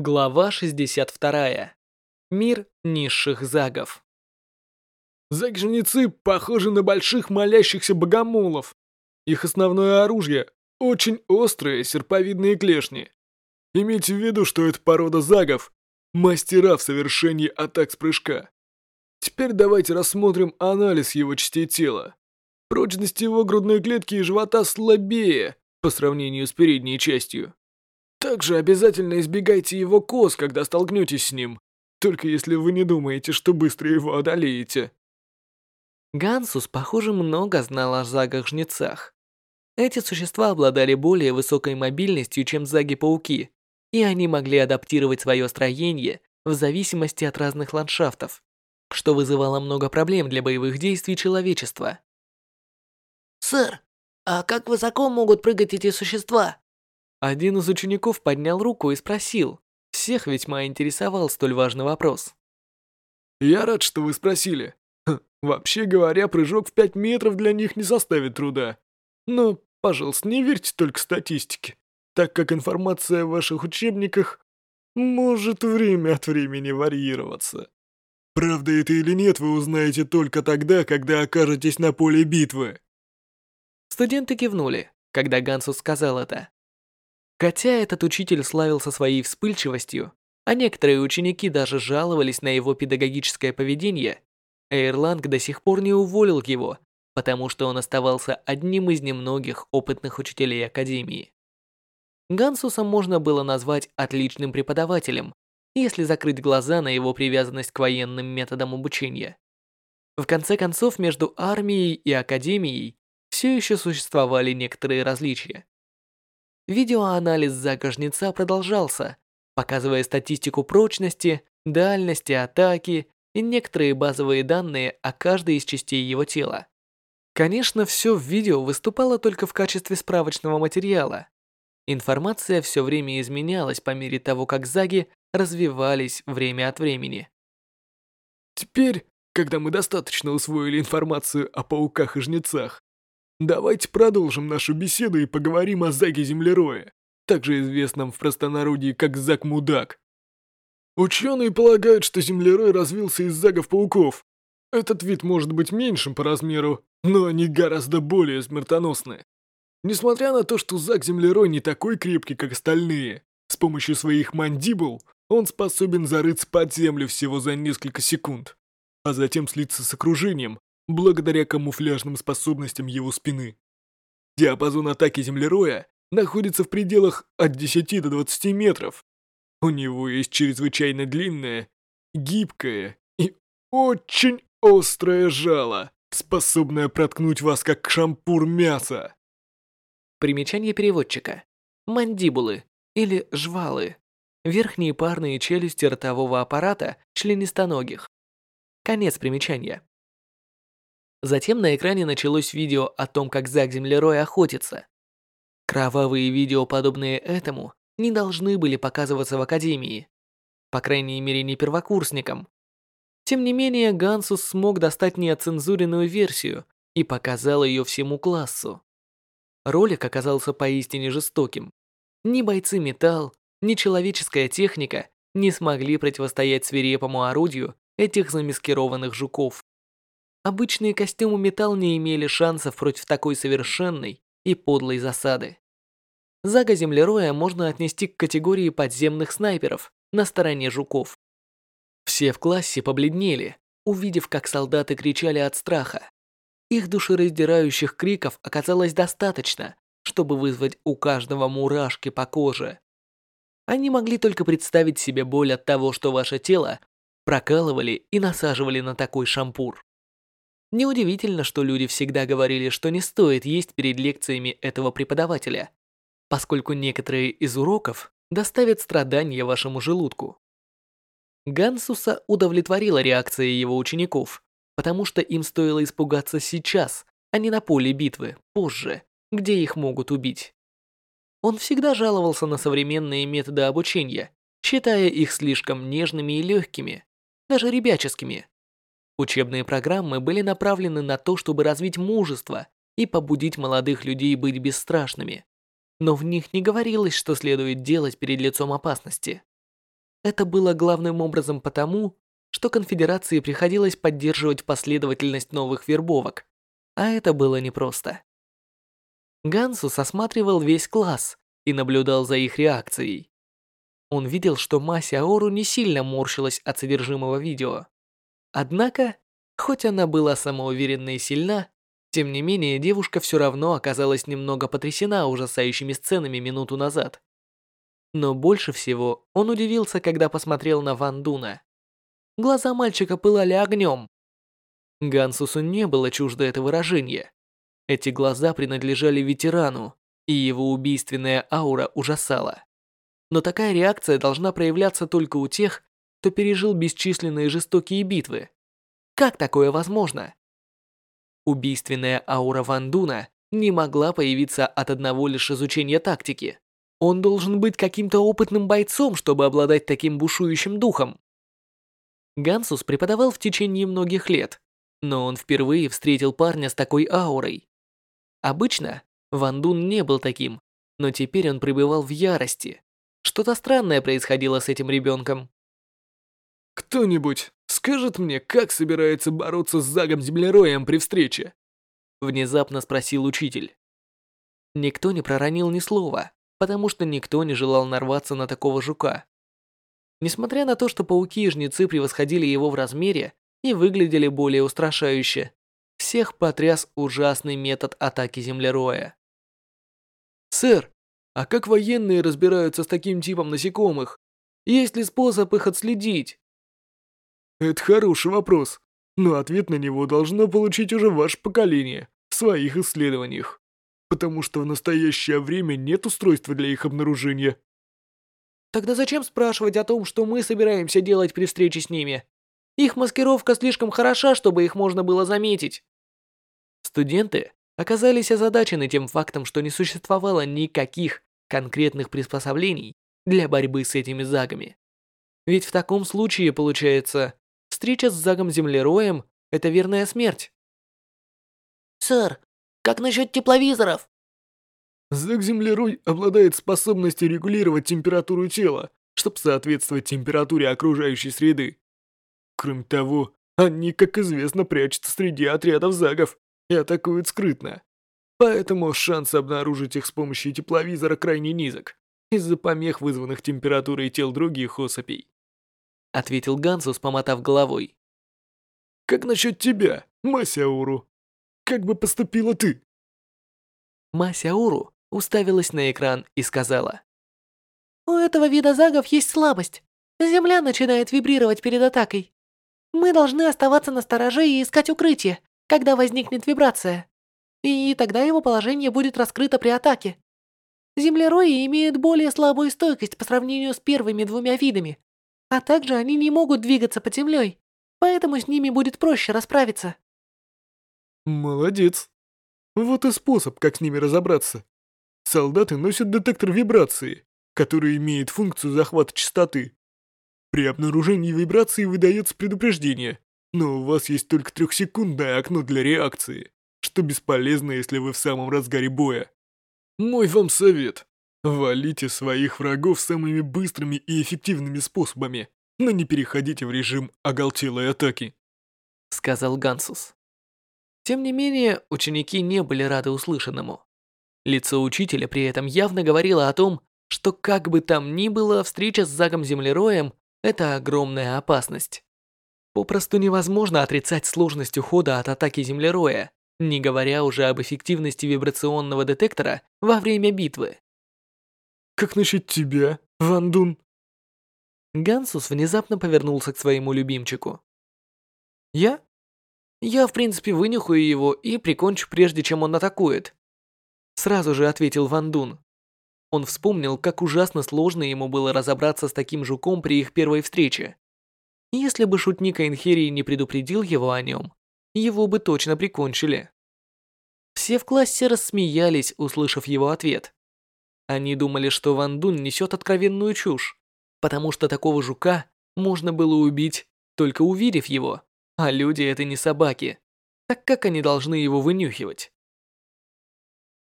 Глава 62. Мир низших загов. Заг-жнецы похожи на больших молящихся богомолов. Их основное оружие — очень острые серповидные клешни. Имейте в виду, что это порода загов, мастера в совершении атак с прыжка. Теперь давайте рассмотрим анализ его частей тела. Прочность его грудной клетки и живота слабее по сравнению с передней частью. Также обязательно избегайте его коз, когда столкнетесь с ним. Только если вы не думаете, что быстро его одолеете. Гансус, похоже, много знал о загах-жнецах. Эти существа обладали более высокой мобильностью, чем заги-пауки, и они могли адаптировать свое строение в зависимости от разных ландшафтов, что вызывало много проблем для боевых действий человечества. «Сэр, а как высоко могут прыгать эти существа?» Один из учеников поднял руку и спросил. Всех весьма интересовал столь важный вопрос. «Я рад, что вы спросили. Вообще говоря, прыжок в 5 метров для них не составит труда. Но, пожалуйста, не верьте только статистике, так как информация в ваших учебниках может время от времени варьироваться. Правда это или нет, вы узнаете только тогда, когда окажетесь на поле битвы». Студенты кивнули, когда Гансус сказал это. Хотя этот учитель славился своей вспыльчивостью, а некоторые ученики даже жаловались на его педагогическое поведение, Эйрланг до сих пор не уволил его, потому что он оставался одним из немногих опытных учителей Академии. Гансуса можно было назвать отличным преподавателем, если закрыть глаза на его привязанность к военным методам обучения. В конце концов, между армией и Академией все еще существовали некоторые различия. Видеоанализ Зага-жнеца продолжался, показывая статистику прочности, дальности атаки и некоторые базовые данные о каждой из частей его тела. Конечно, все в видео выступало только в качестве справочного материала. Информация все время изменялась по мере того, как заги развивались время от времени. Теперь, когда мы достаточно усвоили информацию о пауках и жнецах, Давайте продолжим нашу беседу и поговорим о Заге Землерое, также известном в простонародье как Заг-Мудак. Ученые полагают, что Землерой развился из загов-пауков. Этот вид может быть меньшим по размеру, но они гораздо более смертоносны. Несмотря на то, что Заг-Землерой не такой крепкий, как остальные, с помощью своих мандибул он способен зарыться под землю всего за несколько секунд, а затем слиться с окружением, благодаря камуфляжным способностям его спины. Диапазон атаки землероя находится в пределах от 10 до 20 метров. У него есть чрезвычайно длинное, гибкое и очень острое жало, способное проткнуть вас как шампур мяса. Примечание переводчика. Мандибулы или жвалы. Верхние парные челюсти ротового аппарата членистоногих. Конец примечания. Затем на экране началось видео о том, как Зак Землерой охотится. Кровавые видео, подобные этому, не должны были показываться в Академии. По крайней мере, не первокурсникам. Тем не менее, Гансус смог достать неоцензуренную версию и показал ее всему классу. Ролик оказался поистине жестоким. Ни бойцы металл, ни человеческая техника не смогли противостоять свирепому орудию этих замаскированных жуков. Обычные костюмы металл не имели шансов против такой совершенной и подлой засады. Зага землероя можно отнести к категории подземных снайперов на стороне жуков. Все в классе побледнели, увидев, как солдаты кричали от страха. Их душераздирающих криков оказалось достаточно, чтобы вызвать у каждого мурашки по коже. Они могли только представить себе боль от того, что ваше тело прокалывали и насаживали на такой шампур. Неудивительно, что люди всегда говорили, что не стоит есть перед лекциями этого преподавателя, поскольку некоторые из уроков доставят страдания вашему желудку. Гансуса удовлетворила реакция его учеников, потому что им стоило испугаться сейчас, а не на поле битвы, позже, где их могут убить. Он всегда жаловался на современные методы обучения, считая их слишком нежными и легкими, даже ребяческими. Учебные программы были направлены на то, чтобы развить мужество и побудить молодых людей быть бесстрашными. Но в них не говорилось, что следует делать перед лицом опасности. Это было главным образом потому, что конфедерации приходилось поддерживать последовательность новых вербовок, а это было непросто. Гансус осматривал весь класс и наблюдал за их реакцией. Он видел, что Мася Аору не сильно морщилась от содержимого видео. Однако, хоть она была самоуверенна и сильна, тем не менее девушка все равно оказалась немного потрясена ужасающими сценами минуту назад. Но больше всего он удивился, когда посмотрел на Ван Дуна. Глаза мальчика пылали огнем. Гансусу не было чуждо это выражение. Эти глаза принадлежали ветерану, и его убийственная аура ужасала. Но такая реакция должна проявляться только у тех, кто пережил бесчисленные жестокие битвы. Как такое возможно? Убийственная аура Ван Дуна не могла появиться от одного лишь изучения тактики. Он должен быть каким-то опытным бойцом, чтобы обладать таким бушующим духом. Гансус преподавал в течение многих лет, но он впервые встретил парня с такой аурой. Обычно Ван Дун не был таким, но теперь он пребывал в ярости. Что-то странное происходило с этим ребенком. «Кто-нибудь скажет мне, как собирается бороться с Загом Землероем при встрече?» Внезапно спросил учитель. Никто не проронил ни слова, потому что никто не желал нарваться на такого жука. Несмотря на то, что пауки и жнецы превосходили его в размере и выглядели более устрашающе, всех потряс ужасный метод атаки землероя. «Сэр, а как военные разбираются с таким типом насекомых? Есть ли способ их отследить?» «Это хороший вопрос, но ответ на него должно получить уже ваше поколение в своих исследованиях, потому что в настоящее время нет устройства для их обнаружения». Тогда зачем спрашивать о том, что мы собираемся делать при встрече с ними? Их маскировка слишком хороша, чтобы их можно было заметить. Студенты оказались озадачены тем фактом, что не существовало никаких конкретных приспособлений для борьбы с этими загами. Ведь в таком случае, получается, встреча с загом-землероем – это верная смерть. «Сэр, как насчет тепловизоров?» Заг-землерой обладает способностью регулировать температуру тела, чтобы соответствовать температуре окружающей среды. Кроме того, они, как известно, прячутся среди отрядов загов и атакуют скрытно. Поэтому шанс обнаружить их с помощью тепловизора крайне низок, из-за помех, вызванных температурой тел других особей. Ответил Гансус, помотав головой. Как насчет тебя, Масяуру? Как бы поступила ты? Масяуру уставилась на экран и сказала. «У этого вида загов есть слабость. Земля начинает вибрировать перед атакой. Мы должны оставаться на стороже и искать укрытие, когда возникнет вибрация. И тогда его положение будет раскрыто при атаке. Землерои имеют более слабую стойкость по сравнению с первыми двумя видами, а также они не могут двигаться под землей, поэтому с ними будет проще расправиться». «Молодец. Вот и способ, как с ними разобраться. Солдаты носят детектор вибрации, который имеет функцию захвата частоты. При обнаружении вибрации выдается предупреждение, но у вас есть только трехсекундное окно для реакции, что бесполезно, если вы в самом разгаре боя. Мой вам совет. Валите своих врагов самыми быстрыми и эффективными способами, но не переходите в режим оголтелой атаки. Сказал Гансус. Тем не менее, ученики не были рады услышанному. Лицо учителя при этом явно говорило о том, что как бы там ни было, встреча с Загом-Землероем – это огромная опасность. Попросту невозможно отрицать сложность ухода от атаки Землероя, не говоря уже об эффективности вибрационного детектора во время битвы. «Как насчет тебя, Ван Дун?» Гансус внезапно повернулся к своему любимчику. «Я? Я, в принципе, вынюхаю его и прикончу, прежде чем он атакует. Сразу же ответил Ван Дун. Он вспомнил, как ужасно сложно ему было разобраться с таким жуком при их первой встрече. Если бы шутник Айнхерии не предупредил его о нем, его бы точно прикончили. Все в классе рассмеялись, услышав его ответ. Они думали, что Ван Дун несет откровенную чушь, потому что такого жука можно было убить, только увидев его, а люди это не собаки. Так как они должны его вынюхивать?